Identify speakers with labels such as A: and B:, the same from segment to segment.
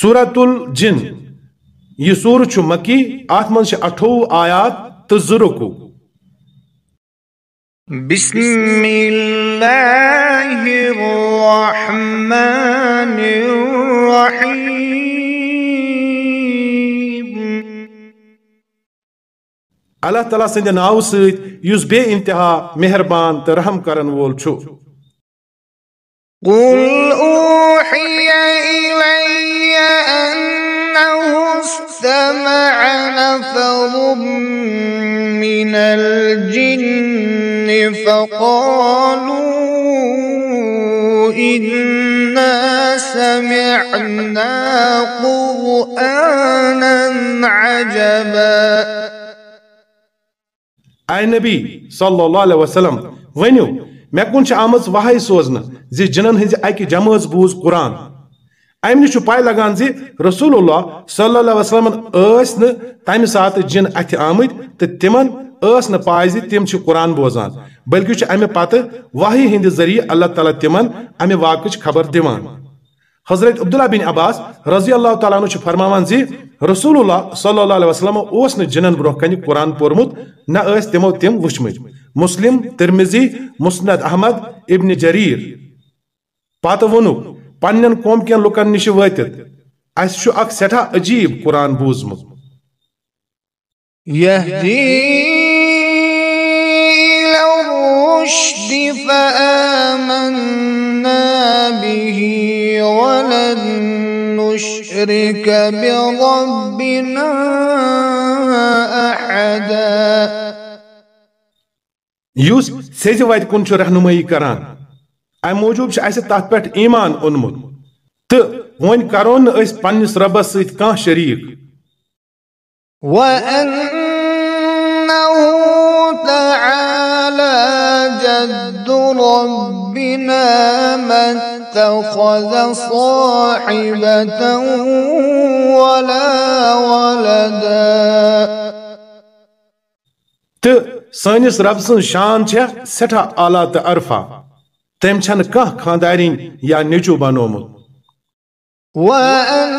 A: سورت الجن۔ یہ سور چھ مکی ات من اٹھو آیات تو زرکو۔
B: بسم اللہ الرحمن الرحیم
A: اللہ تعالیٰ سند ناو ست یس بے انتہا مہربان تو رحم کرن وول چھو۔
B: قل اوحی الی استمع نفر من الجن فقالوا إنا سمعنا قرآنا عجبا
A: اے نبی صلی اللہ علیہ وسلم، ونیو، مے کن چھ آمز وحی سوزن زی جنن ہنز اکی جماز بوز قرآن۔ ایم نش پائی لگان زی رسول اللہ صلی اللہ علیہ وسلم اس تمہ سات جن اتھ آمد تو تمن اس پائی زی تم قرآن بوزان بلکہ امہ پتہ وحی ہند ذریعہ اللہ تعالیٰ تمن امہ واقعچ خبر دیوان حضرت عبداللہ بن عباس رضی اللہ تعالیٰ عنہ فرماوان زی رسول اللہ صلی اللہ علیہ وسلم اوس ن جنن برو کن قرآن پورمت نہ تمو تم وچمت مسلم ترمزی مسند احمد ابن جریر پتہ ونک پنن قوم کین لکن نش اس چھ اک سٹھا عجیب قرآن
B: إلى الرشد فآمنا به ولن نشرك بربنا أحدا
A: یس سیز وت کن چھ رہنمائی کران ام موجوب تتھ پٹھ ایمان اونمت۔ تو ون کرون اس پنس ربس ست کان شریک۔
B: جد ربنا ما اتخذ صاحبة ولا ولدا۔
A: تو سانس رب سن شان چھ سٹھا تو عرفہ تم چھن کان خاندارین یا نیچو بنومت
B: وأنه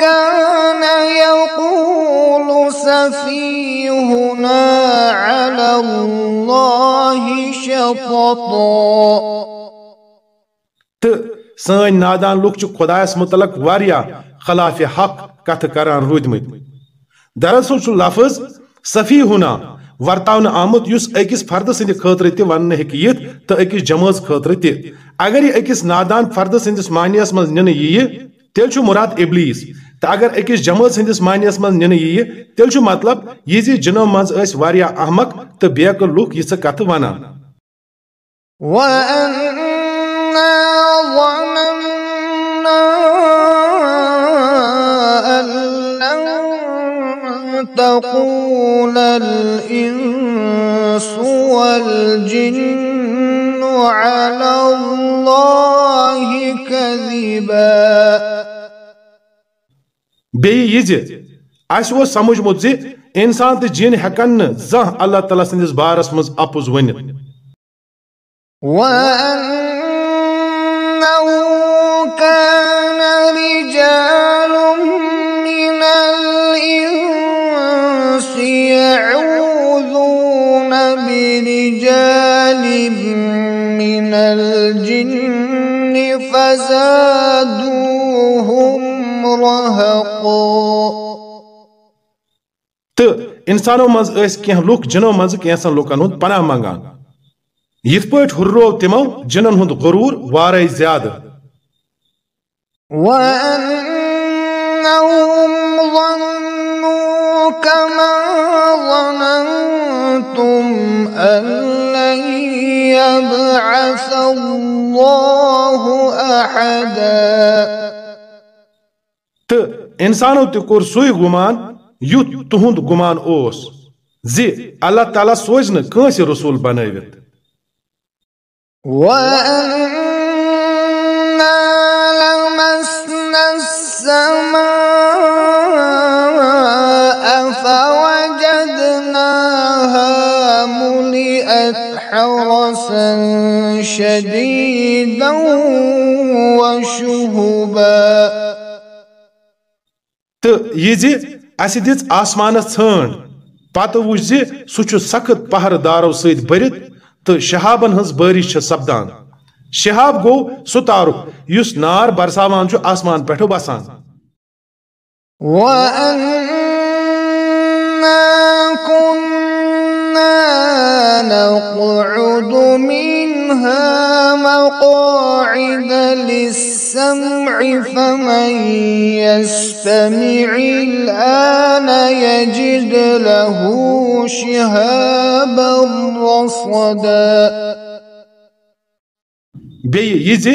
B: كان يقول سفيهنا على الله شططا
A: تو سن نادان لوک چھ خدایس متعلق واریا خلاف حق کتھ کران رودمت دراصل چھ لفظ صفی ہونا ورتاون آمت، یس اکس فرد سند خاطر تہ ون ہیکہ تو اکس جماز خاطر تہ۔ اگر یہ اکس نادان فرد سندس معنیس مز نن یہ تیل چھ مراد ابلیس تو اگر اکس جماز سندس معنیس مز نن یہ تیل چھ مطلب یہ زی جنو مز اس واریا احمق تو بیق لوک یہ کتھ ونان۔
B: وأنا ظننا تقول الإنس والجن على الله كذبا.
A: بیٚیہِ یہِ زِ اَسہِ اوس سمجھمُت زِ اِنسان تہٕ جِن ہٮ۪کن نہٕ زانٛہہ اللہ تعالیٰ سٕنٛدِس بارس منٛز اپُز ؤنِتھ
B: وأنه كان رجال برجال من الجن فزادوهم رهقا.
A: تہٕ اِنسانو منٛز ٲسۍ کینٛہہ لُکھ جِنو منٛزٕ کینٛژن لُکن ہُنٛد پناہ منٛگان یِتھ پٲٹھۍ ہُرروو تِمو جِنن ہُنٛد غروٗر وارے زیادٕ۔
B: وأنهم ظنوا كما ظننتم أن لن يبعث الله أحدا.
A: تہٕ اِنسانو تہِ کوٚر سُے گُمان یُتھ تُہُنٛد گُمان اوس. زِ اللہ تعالیٰ سوزِ نہٕ کٲنٛسہِ رسوٗل بنٲوِتھ
B: وأنا لمسنا حرسا شديدا وشهبا
A: تو اسہِ دِژ آسمانس ژھٲنڈ پتہٕ وٕچھ زِ سُہ چھُ سخت پہرٕ دارو سۭتۍ بٔرِتھ تہٕ شہابن ہٕنز بٲرش چھِ سپدان۔ شہاب گوٚو سُہ تارُک یُس نار برساوان چھُ آسمان پٮ۪ٹھٕ وسان
B: وأنا كنا نقعد منها مقاعد للسمع فمن يستمع الآن يجد له شهابا رصدا.
A: بیٚیہِ یہِ زِ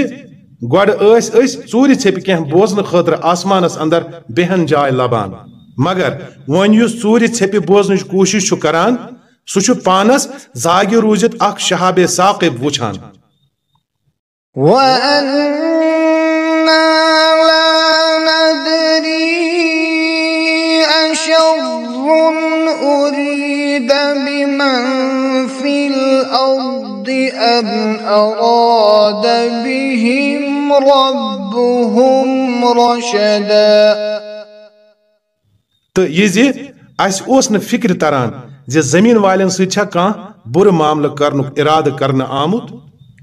A: گۄڈٕ ٲسۍ أسۍ ژوٗرِ ژھیٚپہِ کینٛہہ بوزنہٕ خٲطرٕ آسمانس اندر بہن جاے لبان۔ مگر وۄنۍ یُس ژوٗرِ ژھیٚپہِ بوزنٕچ کوٗشش چھُ کران سُہ پانس زاگہِ روٗزِتھ اکھ شہابے ثاقب وٕچھان۔
B: أريد بمن في الأرض أم أراد بهم ربهم رشدا۔
A: تہٕ یہِ زِ اَسہِ اوس نہٕ فِکرِ تران زِ زٔمیٖن والٮ۪ن سۭتۍ چھا کانٛہہ بُرٕ معاملہٕ کرنُک اِرادٕ کرنہٕ آمُت،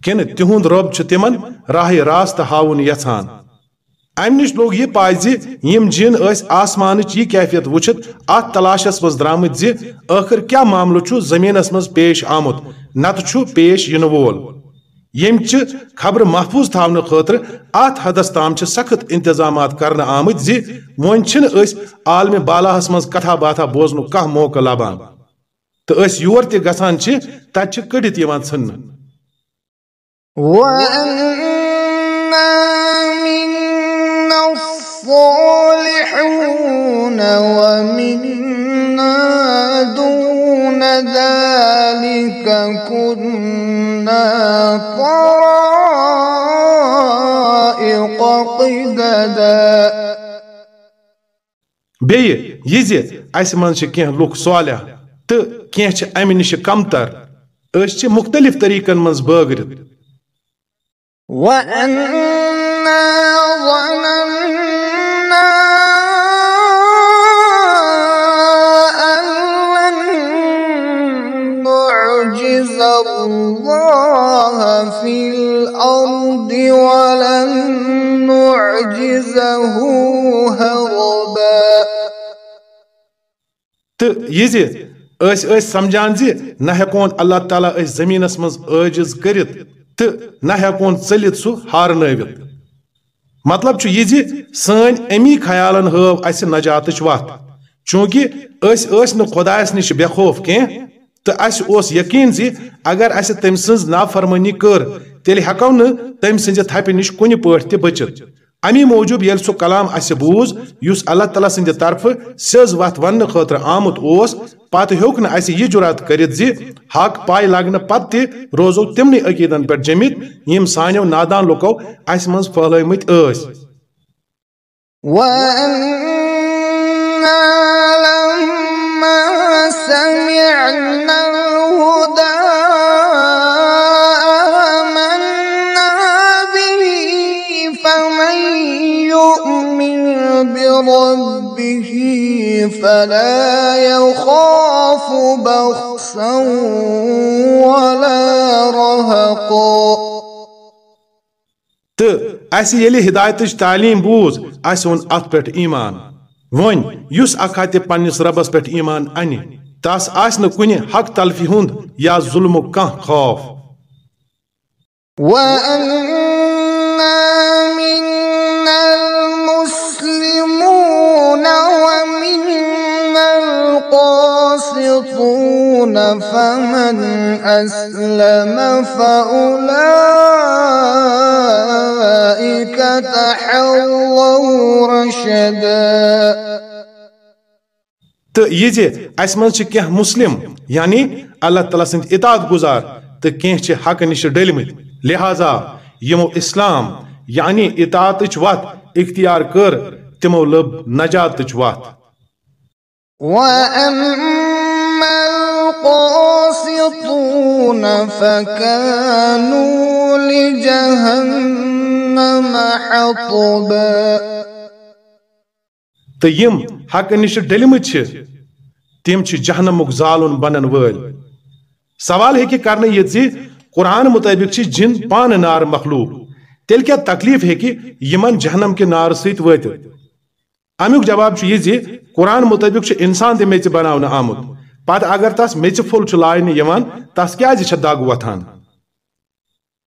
A: کِنہٕ تِہُنٛد رۄب چھُ تِمن راہہِ راستہٕ ہاوُن یژھان۔ امہِ نِش لوٚگ یہِ پاے زِ یِم جِن ٲسۍ آسمانٕچ یہِ کیفیت وٕچھِتھ، اتھ تلاشس منٛز درامٕتۍ زِ ٲخر کیٛاہ معاملہٕ چھُ زٔمیٖنس منٛز پیش آمُت، نتہٕ چھُ پیش یِنہٕ وول۔ ییٚمہِ چہِ خبرٕ محفوٗظ تھاونہٕ خٲطرٕ اتھ حدس تام چھِ سخت انتظامات کرنہٕ آمٕتۍ زِ وۄنۍ چھِنہٕ أسۍ عالمہِ بالاہس منٛز کتھا باتھا بوزنُک کانٛہہ موقعہٕ لبان۔ تہٕ أسۍ یور تہِ گژھان چھِ تتہِ چھِ کٔڑِتھ یِوان ژھٕننہٕ
B: وأنا منا الصالحون ومنا دون ذلك كنا طرائق قددا.
A: بیٚیہِ یہِ زِ اَسہِ منٛز چھِ کینٛہہ لُکھ صالح تہٕ کینٛہہ چھِ اَمہِ نِشہِ کمتر أسۍ چھِ مُختٔلِف طٔریٖقن
B: لن نعجز الله في الأرض ولن نعجزه هربا۔
A: تہٕ یہِ زِ سمجھان زِ نہ ہٮ۪کون اللہ تعالیٰ أسۍ زٔمیٖنس منٛز عٲجز کٔرِتھ تہٕ نہ ہٮ۪کون ژٔلِتھ سُہ ہارنٲوِتھ۔ مطلب چھُ یہِ زِ سٲنۍ امی خیالن ہٲو اَسہِ نجاتٕچ وتھ۔ چوٗنٛکہِ أسۍ ٲسۍ نہٕ خۄدایس نِش بے خوف کینٛہہ تہٕ اَسہِ اوس یقیٖن زِ اگر اَسہِ تٔمۍ سٕنٛز نافرمٲنی کٔر تیٚلہِ ہٮ۪کو نہٕ تٔمۍ سٕنٛزِ تھپہِ نِش کُنہِ پٲٹھۍ تہِ بٔچِتھ۔ امی موٗجوٗب ییٚلہِ سُہ کلام اَسہِ اللہ تعالیٰ سٕنٛدِ طرفہٕ سیٚز وتھ وننہٕ خٲطرٕ آمُت اوس، پتہٕ ہیوٚک نہٕ اَسہِ یہِ حق پاے لگنہٕ پتہٕ روزو تِمنٕے عقیٖدن پٮ۪ٹھ جٔمِتھ، یِم سانیو نادان لُکو اَسہِ منٛز پھٔہلٲومٕتۍ
B: بربه فلا يخاف بخسا ولا رهقا.
A: تہٕ اَسہِ ییٚلہِ ہدایتٕچ تعلیٖم بوٗز اَسہِ اوٚن اَتھ پٮ۪ٹھ ایٖمان وۄنۍ یُس اکھ ہتہِ پننِس رۄبس پٮ۪ٹھ ایٖمان انہِ تس آسہِ نہٕ کُنہِ حق تلفی ہُنٛد یا ظُلمُک کانٛہہ خوف
B: فمن أسلم فأولئك تحروا رشدا.
A: تہٕ یہِ زِ اَسہِ منٛز چھِ کینٛہہ مُسلِم یعنی اللہ تعالیٰ سٕنٛدۍ اطاعت گُزار تہٕ کینٛہہ چھِ حقہٕ نِش ڈٔلمٕتۍ لہذا یِمو اسلام یعنی اطاعتٕچ وتھ اختیار کٔر تِمو لٔب نجاتٕچ وتھ
B: وأما القاسطون فكانوا لجهنم حطبا.
A: تو یم حق نش ڈلمت تم جہنمک زالن بنن ول سوال ہے کہ کرنے یہ زی قرآن مطابق چھ جن پان نار مخلوق، تیل کیا تکلیف ہے کہ یمن جہنم کے نار سیت ویت امیک جواب چھ یہ زی قرآن مطابق چھ انسان تے میچ بناونا آمد پات اگر تس میچ فل چھ لائن یوان تس کیا زی چھ داگ وطان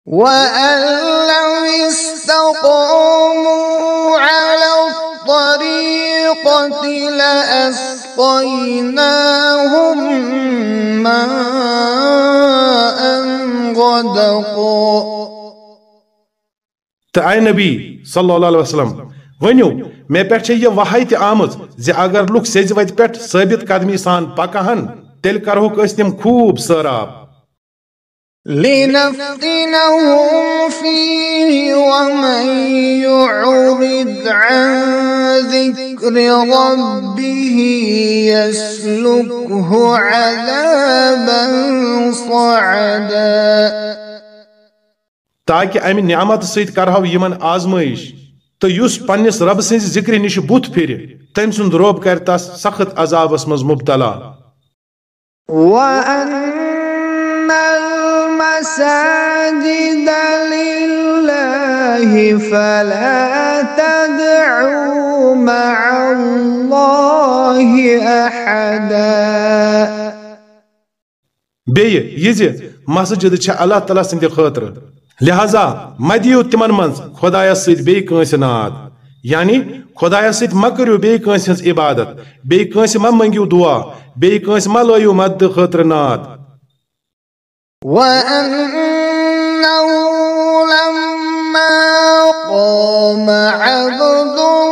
B: وأن لو استقاموا على الطريقة لأسقيناهم ماء غدقا
A: تو اے نبی صلی اللہ علیہ وسلم ونیو میں پیٹھ یہ وحی تی آمد زی اگر لوگ سیز ویت ثابت قدمی سان پکہن تیل کرہو کس تم خوب سراب۔
B: لنفتنهم فيه ومن يعرض عن ذكر ربه يسلكه عذابا صعدا۔
A: تاکہ امہ نعمت سیت کرہو یمن آزمائش تو یس پنس رب سنز ذکر نش بت پھر تم سند روب کر تس سخت عذابس مز مبتلا۔
B: وأن المساجد لله فلا تدعوا مع الله أحدا۔
A: یہِ زِ مسجد چھِ اللہ تعالیٰ سٕنٛدِ خٲطرٕ۔ لہذا مہ دِیِو تِمن منٛز خۄدایس سۭتۍ بیٚیہِ ناد۔ یعنی خۄدایس سۭتۍ مہ کٔرِو بیٚیہِ عبادت، بیٚیہِ کٲنٛسہِ مہ منٛگِو دعا، بیٚیہِ کٲنٛسہِ مہ لٲیِو مددٕ خٲطرٕ ناد۔
B: وأنه لما قام عبد الله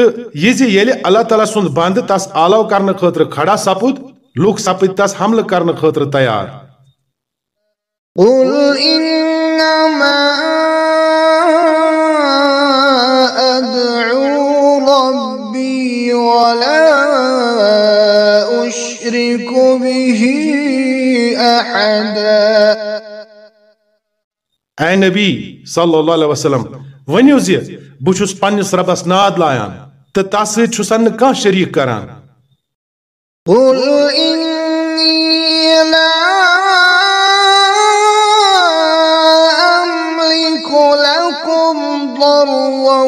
A: تہٕ یہِ اللہ تعالیٰ سُنٛد بنٛد تس آلو کرنہٕ خٲطرٕ کھڑا سپُد لُکھ سپٕدۍ تس حملہٕ کرنہٕ خٲطرٕ تیار۔
B: قل إنما أدعو ربي ولا أشرك به أحدا۔
A: اے نبی صلی اللہ علیہ وسلم ؤنِو زِ بہٕ چھُس پننِس ربس ناد لایان۔ تہٕ تس چھُسن کانٛہہ شریٖک کران
B: قل إني لا أملك لكم ضرا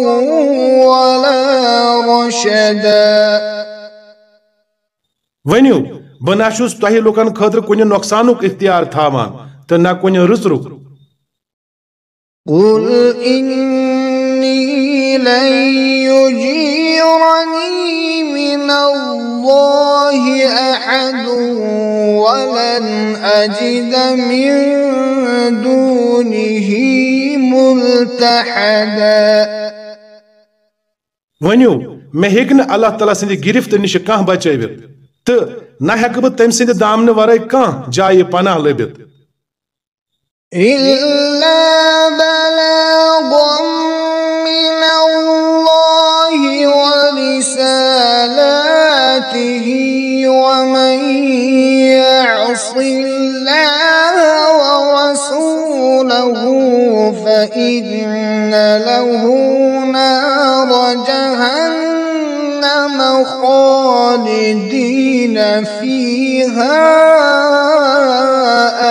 B: ولا رشدا
A: بہٕ نہ چھُس تۄہہِ لُکن خٲطرٕ کُنہِ نۄقصانُک اختیار تھاوان تہٕ نہ کُنہِ رٕژرُک
B: قل إني لن يجيرني من الله أحد ولن أجد من دونه ملتحدا.
A: ؤنِو مےٚ ہیٚکہِ نہٕ اللہ تعالیٰ سٕنٛدِ گرفت نِش کانٛہہ بچٲوِتھ تہٕ نہ ہٮ۪کہٕ بہٕ تٔمۍ سٕنٛدِ دامنہٕ ورٲے کانٛہہ جایہِ پناہ لٔبِتھ
B: إلا ورسالاته ومن يعص الله ورسوله فإن له نار جهنم خالدين فيها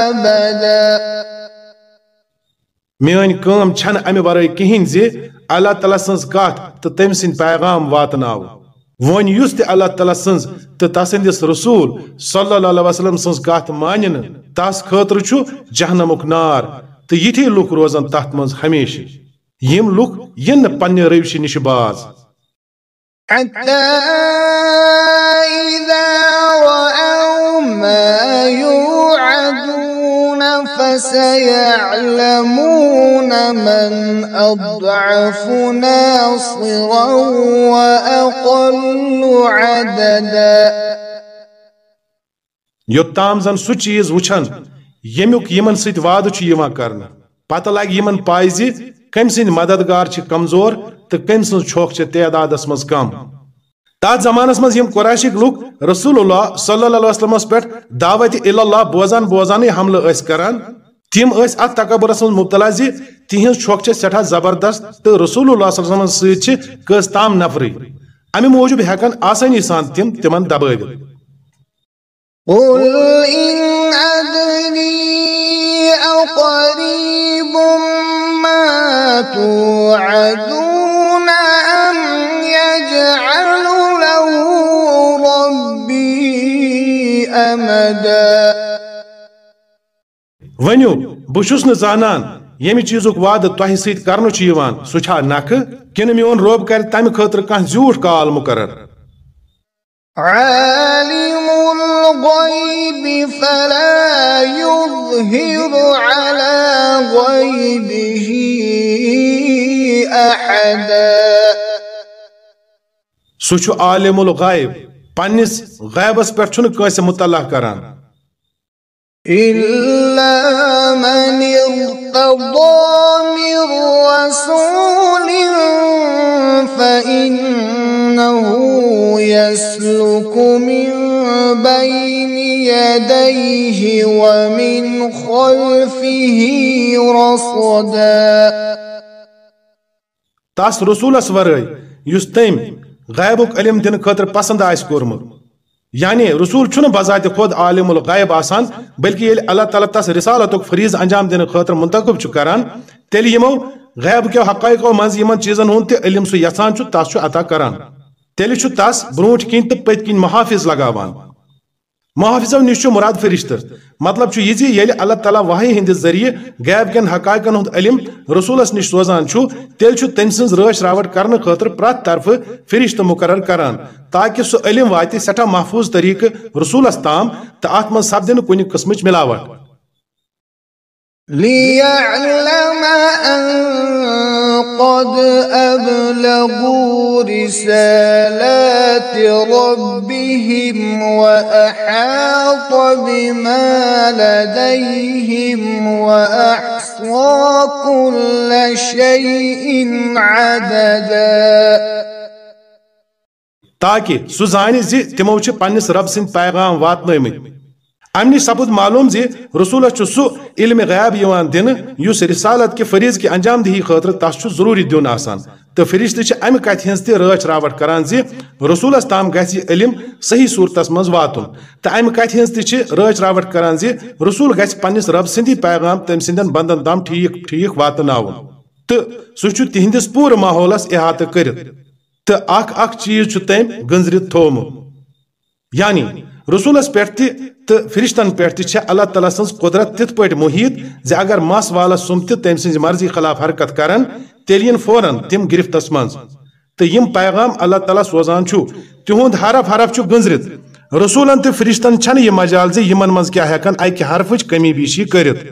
B: أبدا.
A: میٲنۍ کٲم چھنہٕ امہِ ورٲے کِہیٖنۍ زِ اللہ تعالیٰ سٕنٛز کتھ تہٕ تٔمۍ سٕنٛدۍ پیغام واتناو. وۄنۍ یُس تہِ اللہ تعالیٰ سٕنٛز تہٕ صلی اللہ علیہ وسلم سٕنٛز کتھ مانہِ نہٕ تس خٲطرٕ چھُ جہنمُک نار تہٕ یِتھی لُکھ روزن تتھ منٛز ہمیشہِ یِم لُکھ یِن نہٕ پننہِ روشہِ نِش باز
B: حتى إذا رأوا ما يوعدون فسيعلمون من أضعف ناصرا وأقل عددا.
A: یوٚتام زن سُہ چیٖز وٕچھن ییٚمیُک یِمن سۭتۍ وعدٕ چھُ یِوان کرنہٕ پتہٕ لگہِ یِمن پاے زِ کٔمۍ سٕنٛدۍ مددگار چھِ کمزور، تہٕ کٔمۍ سٕنٛز چھۄکھ چھِ تعدادس منٛز کم۔ تات زمانس مز یم قراشک لوک رسول اللہ صلی اللہ علیہ وسلم پہ دعوت اللہ بوزان بوزان حملہ اس کران تم اس ات تکبرس من مبتلا زی تہذ چھوک سٹھا زبردست تو رسول اللہ صلی اللہ علیہ وسلم ست کس تام نفری۔ امہ موجود ہیکن آسانی سان تم تمن دبٲوِتھ
B: قل إن أدري أقريب ما توعدون
A: ونیو بشس ن زانان یمی چیزک وعدہ تہ کرنہ سہ نکھ کن میون روب کر تمہ خاطر کان زیوٹ کال مقرر
B: عالم الغيب فلا يظهر على غيبه أحدا
A: سہ عالم الغیب پنس غیبس پہ کنس مطلع کران
B: إلا من ارتضى من رسول فإنه يسلك من بين يديه ومن خلفه رصدا
A: تاس رسولس ورٲے یُس تٔمۍ علم دن خٲطرٕ پسند آسہِ کوٚرمُت یعنی رسول چھُنہٕ بذات خود عالم الغیب آسان، بلکہ ییٚلہِ اللہ تعالیٰ تس رسالتُک فریض انجام دن خٲطرٕ منتخب چھُ کران تیٚلہِ یِمو غیب کیو حقائقو منٛز یمن چیزن ہُنٛد تہِ علم سو یسان چھُ تس چھُ عطا کران۔ تیل چھُ تس برونٛٹھ کین تہٕ پٔتۍ کین محافظ لگاوان۔ محافظو نش مراد فرشتہ۔ مطلب یہ یل اللہ تعالیٰ واحی ہندس ذریعہ غیب کن حقائقن ہند علم رسولس نش سوزان تیل تم سن رش راوٹ کرنے خاطر پرت طرف فرشتہ مقرر کران، تاکہ سہ علم وات سٹھا محفوظ طریقہ رسولس تام تو ات من سپد کن قسم ملاوٹ۔
B: قد أبلغوا رسالات ربهم وأحاط بما لديهم وأحصى كل شيء عددا.
A: تاکہ سہ زانہ زِ تمو رب سند پیغام واتنٲمٕتۍ امن سپد معلوم زی رسول سہ علم غیب دن اس رسالت کے فریض کی انجام دہی خاطر تس ضروری دن آسان۔ تو فرشتہ امہ کت ہز تہ رچ راوٹ کران زی رسولس تام گھ علم صحیح صورتس مز واتن تو امہ کت ہز تہ رچ راوٹ کران زی رسول گھ پنس رب سندی پیغام تم سندن بندن تام ٹھیک ٹھیک واتناون تو سہ تہندس پور ماحولس احاطہ کرت تو اخ اخ چیز تم گنزرت تھوم یعنی رسولس پہ تو فرشتن پہ اللہ تعالیٰ سن قدرت تت پہ محیط زی اگر مس والس سم تم سن مرضی خلاف حرکت کرن تیل فوراً تم گرفتس من تو یم پیغام اللہ تعالیٰ سوزان تہد حرف حرف گنزرت رسولن تو فرشتن چھ یہ مجال زی یمن من کیا ہیکن اکہ حرفچ کمی بیشی کرت